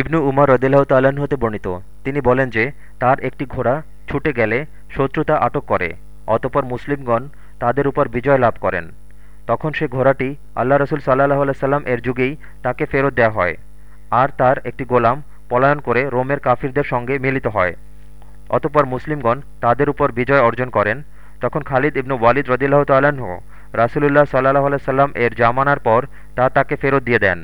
ইবনু উমর রদিল্লাহ তাল্লাহ্ন হতে বর্ণিত। তিনি বলেন যে, তার একটি ঘোড়া ছুটে গেলে শত্রুতা আটক করে, অতপর মুসলিমগণ তাদের উপর বিজয় লাভ করেন। তখন সে ঘোড়াটি আল্লাহ রসুল সাল্লাহ সাল্লাম এর যুগেই তাকে ফেরত দেওয়া হয়, আর তার একটি গোলাম পলায়ন করে রোমের কাফিরদের সঙ্গে মিলিত হয়। অতপর মুসলিমগণ তাদের উপর বিজয় অর্জন করেন। তখন খালিদ ইবনু ওয়ালিদ রদিল্লাহ তাল্লাহ্ন রাসুলুল্লাহ সাল্লাহ সাল্লাম এর জামানার পর তা তাকে ফেরত দিয়ে দেন।